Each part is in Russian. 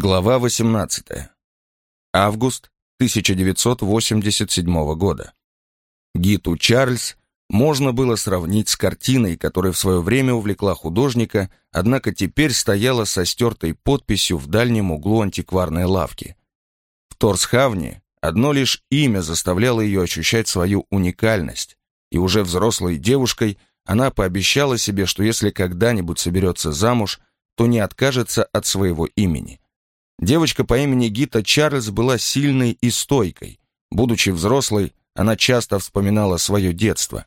Глава 18. Август 1987 года. Гиту Чарльз можно было сравнить с картиной, которая в свое время увлекла художника, однако теперь стояла со стертой подписью в дальнем углу антикварной лавки. В Торсхавне одно лишь имя заставляло ее ощущать свою уникальность, и уже взрослой девушкой она пообещала себе, что если когда-нибудь соберется замуж, то не откажется от своего имени – Девочка по имени Гита Чарльз была сильной и стойкой. Будучи взрослой, она часто вспоминала свое детство.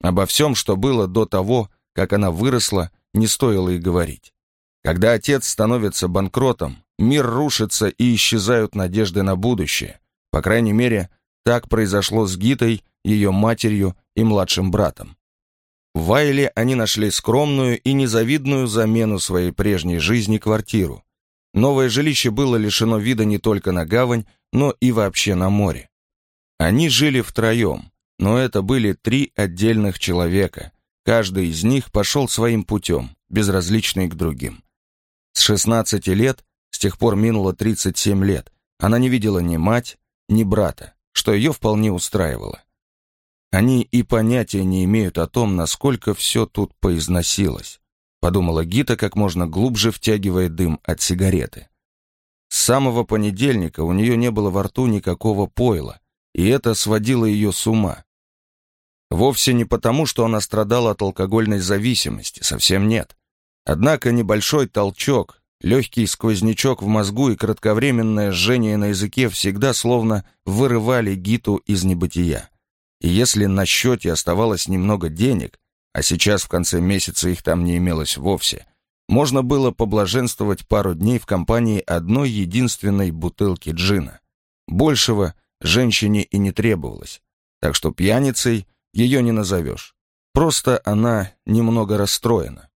Обо всем, что было до того, как она выросла, не стоило и говорить. Когда отец становится банкротом, мир рушится и исчезают надежды на будущее. По крайней мере, так произошло с Гитой, ее матерью и младшим братом. В Вайле они нашли скромную и незавидную замену своей прежней жизни квартиру. Новое жилище было лишено вида не только на гавань, но и вообще на море. Они жили втроем, но это были три отдельных человека. Каждый из них пошел своим путем, безразличный к другим. С 16 лет, с тех пор минуло 37 лет, она не видела ни мать, ни брата, что ее вполне устраивало. Они и понятия не имеют о том, насколько все тут поизносилось подумала Гита, как можно глубже втягивая дым от сигареты. С самого понедельника у нее не было во рту никакого пойла, и это сводило ее с ума. Вовсе не потому, что она страдала от алкогольной зависимости, совсем нет. Однако небольшой толчок, легкий сквознячок в мозгу и кратковременное жжение на языке всегда словно вырывали Гиту из небытия. И если на счете оставалось немного денег, а сейчас в конце месяца их там не имелось вовсе, можно было поблаженствовать пару дней в компании одной единственной бутылки джина. Большего женщине и не требовалось, так что пьяницей ее не назовешь. Просто она немного расстроена.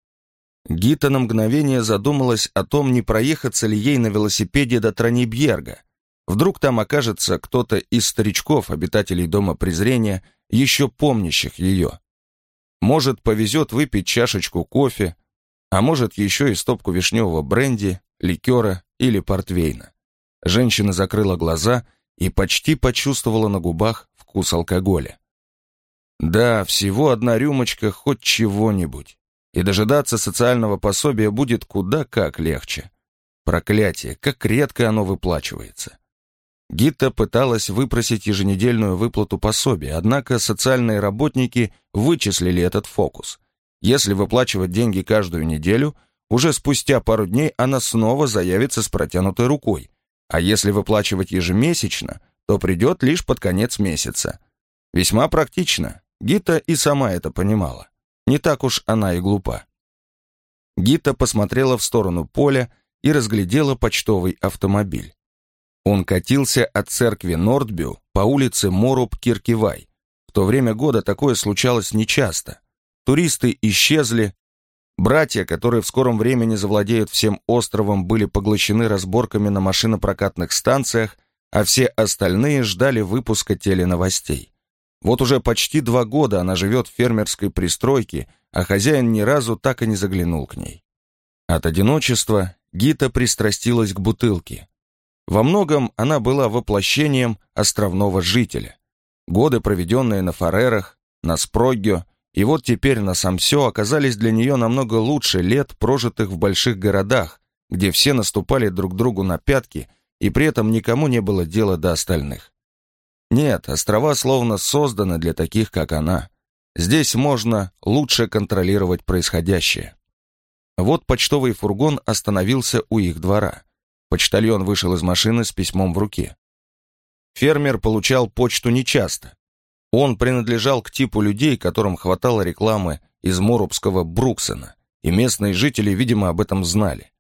Гита на мгновение задумалась о том, не проехаться ли ей на велосипеде до Транибьерга. Вдруг там окажется кто-то из старичков, обитателей Дома презрения, еще помнящих ее. Может, повезет выпить чашечку кофе, а может, еще и стопку вишневого бренди, ликера или портвейна. Женщина закрыла глаза и почти почувствовала на губах вкус алкоголя. Да, всего одна рюмочка хоть чего-нибудь. И дожидаться социального пособия будет куда как легче. Проклятие, как редко оно выплачивается. Гитта пыталась выпросить еженедельную выплату пособия, однако социальные работники вычислили этот фокус. Если выплачивать деньги каждую неделю, уже спустя пару дней она снова заявится с протянутой рукой, а если выплачивать ежемесячно, то придет лишь под конец месяца. Весьма практично, Гита и сама это понимала. Не так уж она и глупа. Гита посмотрела в сторону поля и разглядела почтовый автомобиль. Он катился от церкви Нордбю по улице Моруб-Киркивай. В то время года такое случалось нечасто. Туристы исчезли, братья, которые в скором времени завладеют всем островом, были поглощены разборками на машинопрокатных станциях, а все остальные ждали выпуска теленовостей. Вот уже почти два года она живет в фермерской пристройке, а хозяин ни разу так и не заглянул к ней. От одиночества Гита пристрастилась к бутылке. Во многом она была воплощением островного жителя. Годы, проведенные на Фарерах, на Спроггио, и вот теперь на Самсё оказались для нее намного лучше лет, прожитых в больших городах, где все наступали друг другу на пятки, и при этом никому не было дела до остальных. Нет, острова словно созданы для таких, как она. Здесь можно лучше контролировать происходящее. Вот почтовый фургон остановился у их двора. Почтальон вышел из машины с письмом в руке. Фермер получал почту нечасто. Он принадлежал к типу людей, которым хватало рекламы из Морубского Бруксена, и местные жители, видимо, об этом знали.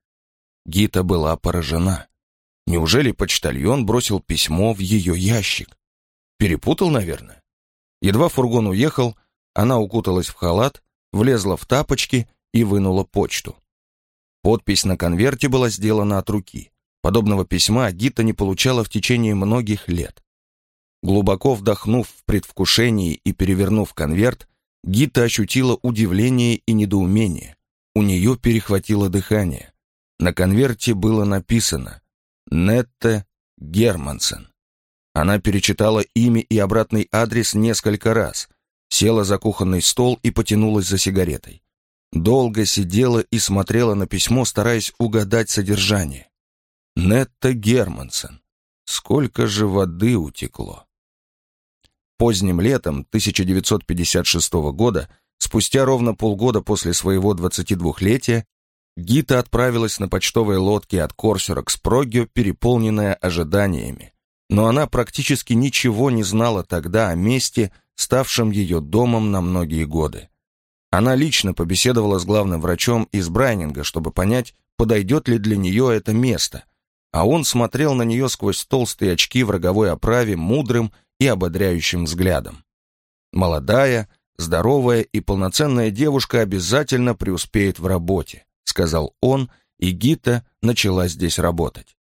Гита была поражена. Неужели почтальон бросил письмо в ее ящик? Перепутал, наверное. Едва фургон уехал, она укуталась в халат, влезла в тапочки и вынула почту. Подпись на конверте была сделана от руки. Подобного письма Гита не получала в течение многих лет. Глубоко вдохнув в предвкушении и перевернув конверт, Гита ощутила удивление и недоумение. У нее перехватило дыхание. На конверте было написано Нетте Германсен. Она перечитала имя и обратный адрес несколько раз, села за кухонный стол и потянулась за сигаретой. Долго сидела и смотрела на письмо, стараясь угадать содержание. Нетта Германсен. Сколько же воды утекло. Поздним летом 1956 года, спустя ровно полгода после своего 22-летия, Гита отправилась на почтовой лодке от Корсера к Спрогио, переполненная ожиданиями. Но она практически ничего не знала тогда о месте, ставшем ее домом на многие годы. Она лично побеседовала с главным врачом из Брайнинга, чтобы понять, подойдет ли для нее это место, а он смотрел на нее сквозь толстые очки в роговой оправе мудрым и ободряющим взглядом. Молодая, здоровая и полноценная девушка обязательно преуспеет в работе сказал он, и Гита начала здесь работать.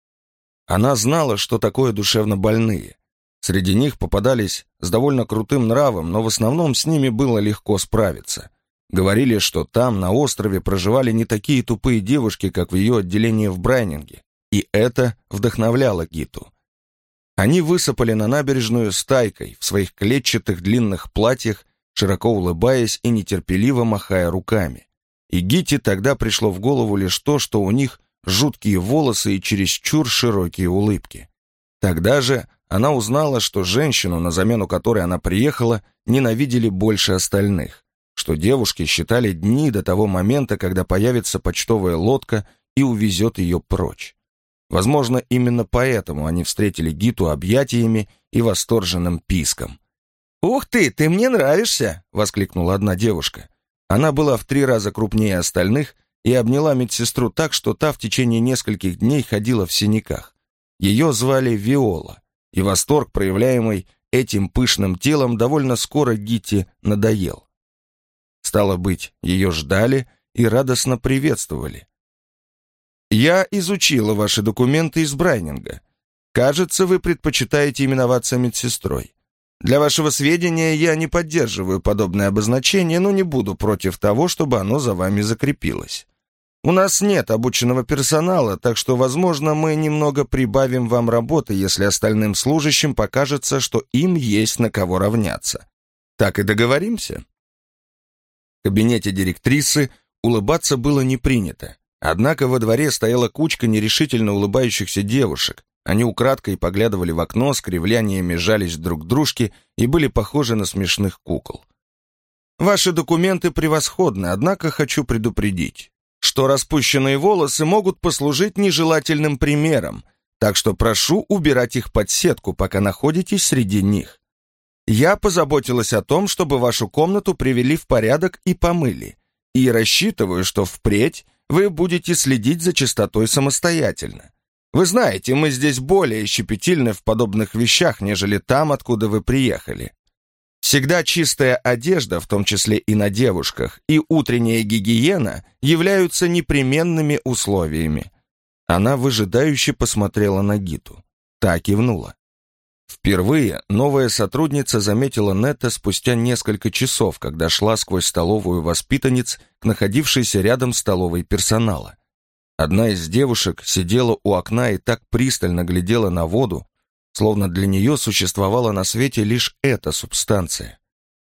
Она знала, что такое душевно больные. Среди них попадались с довольно крутым нравом, но в основном с ними было легко справиться. Говорили, что там, на острове, проживали не такие тупые девушки, как в ее отделении в Брайнинге, и это вдохновляло Гиту. Они высыпали на набережную стайкой в своих клетчатых длинных платьях, широко улыбаясь и нетерпеливо махая руками. И Гите тогда пришло в голову лишь то, что у них жуткие волосы и чересчур широкие улыбки. Тогда же она узнала, что женщину, на замену которой она приехала, ненавидели больше остальных, что девушки считали дни до того момента, когда появится почтовая лодка и увезет ее прочь. Возможно, именно поэтому они встретили Гиту объятиями и восторженным писком. «Ух ты, ты мне нравишься!» — воскликнула одна девушка. Она была в три раза крупнее остальных и обняла медсестру так, что та в течение нескольких дней ходила в синяках. Ее звали Виола, и восторг, проявляемый этим пышным телом, довольно скоро Гитти надоел. Стало быть, ее ждали и радостно приветствовали. «Я изучила ваши документы из Брайнинга. Кажется, вы предпочитаете именоваться медсестрой. Для вашего сведения, я не поддерживаю подобное обозначение, но не буду против того, чтобы оно за вами закрепилось. У нас нет обученного персонала, так что, возможно, мы немного прибавим вам работы, если остальным служащим покажется, что им есть на кого равняться. Так и договоримся?» В кабинете директрисы улыбаться было не принято. Однако во дворе стояла кучка нерешительно улыбающихся девушек, они украдкой поглядывали в окно, с кривляниями жались друг к дружке и были похожи на смешных кукол. «Ваши документы превосходны, однако хочу предупредить, что распущенные волосы могут послужить нежелательным примером, так что прошу убирать их под сетку, пока находитесь среди них. Я позаботилась о том, чтобы вашу комнату привели в порядок и помыли, и рассчитываю, что впредь вы будете следить за чистотой самостоятельно. Вы знаете, мы здесь более щепетильны в подобных вещах, нежели там, откуда вы приехали. Всегда чистая одежда, в том числе и на девушках, и утренняя гигиена являются непременными условиями. Она выжидающе посмотрела на Гиту. Та кивнула. Впервые новая сотрудница заметила Нетта спустя несколько часов, когда шла сквозь столовую воспитанниц к находившейся рядом столовой персонала. Одна из девушек сидела у окна и так пристально глядела на воду, словно для нее существовала на свете лишь эта субстанция.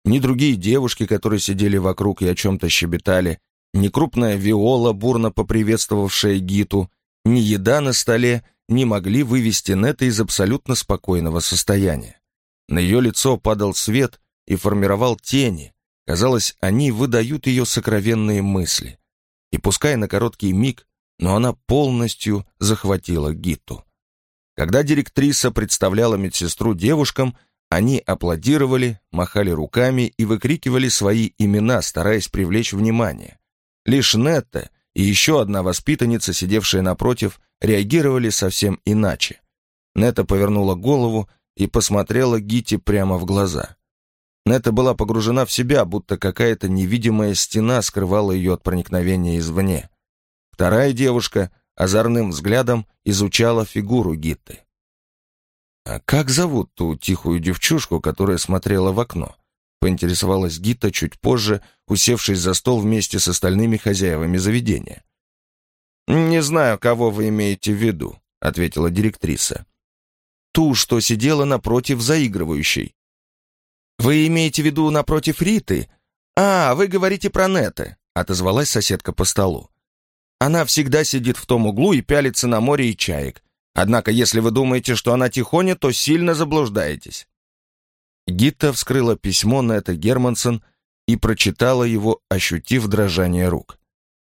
Ни другие девушки, которые сидели вокруг и о чем-то щебетали, ни крупная виола, бурно поприветствовавшая Гиту, ни еда на столе не могли вывести Нета из абсолютно спокойного состояния. На ее лицо падал свет и формировал тени. Казалось, они выдают ее сокровенные мысли. И пускай на короткий миг но она полностью захватила Гитту. Когда директриса представляла медсестру девушкам, они аплодировали, махали руками и выкрикивали свои имена, стараясь привлечь внимание. Лишь Нетта и еще одна воспитанница, сидевшая напротив, реагировали совсем иначе. Нетта повернула голову и посмотрела Гите прямо в глаза. Нетта была погружена в себя, будто какая-то невидимая стена скрывала ее от проникновения извне. Вторая девушка озорным взглядом изучала фигуру Гитты. «А как зовут ту тихую девчушку, которая смотрела в окно?» Поинтересовалась Гитта чуть позже, усевшись за стол вместе с остальными хозяевами заведения. «Не знаю, кого вы имеете в виду», — ответила директриса. «Ту, что сидела напротив заигрывающей». «Вы имеете в виду напротив Риты? А, вы говорите про Нета», отозвалась соседка по столу. «Она всегда сидит в том углу и пялится на море и чаек. Однако, если вы думаете, что она тихоня, то сильно заблуждаетесь». Гитта вскрыла письмо Нета Германсон и прочитала его, ощутив дрожание рук.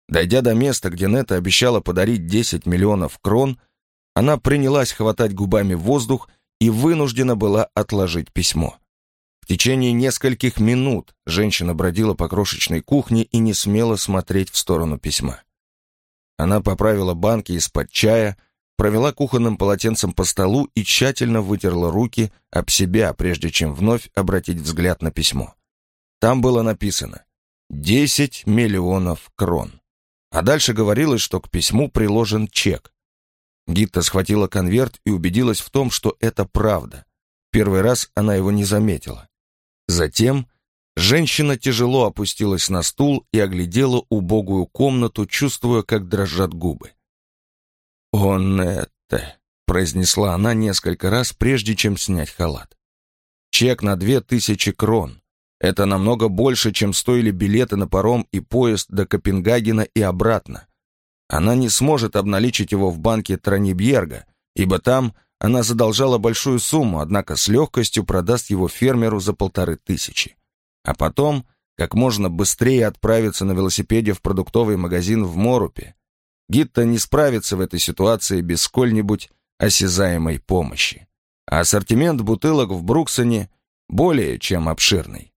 Дойдя до места, где Нета обещала подарить 10 миллионов крон, она принялась хватать губами воздух и вынуждена была отложить письмо. В течение нескольких минут женщина бродила по крошечной кухне и не смела смотреть в сторону письма. Она поправила банки из-под чая, провела кухонным полотенцем по столу и тщательно вытерла руки об себя, прежде чем вновь обратить взгляд на письмо. Там было написано «10 миллионов крон». А дальше говорилось, что к письму приложен чек. Гитта схватила конверт и убедилась в том, что это правда. Первый раз она его не заметила. Затем женщина тяжело опустилась на стул и оглядела убогую комнату, чувствуя, как дрожат губы. «Он это», — произнесла она несколько раз, прежде чем снять халат. «Чек на две тысячи крон. Это намного больше, чем стоили билеты на паром и поезд до Копенгагена и обратно. Она не сможет обналичить его в банке Транибьерга, ибо там она задолжала большую сумму, однако с легкостью продаст его фермеру за полторы тысячи. А потом как можно быстрее отправиться на велосипеде в продуктовый магазин в Морупе. Гитта не справится в этой ситуации без сколь-нибудь осязаемой помощи. А ассортимент бутылок в Бруксоне более чем обширный.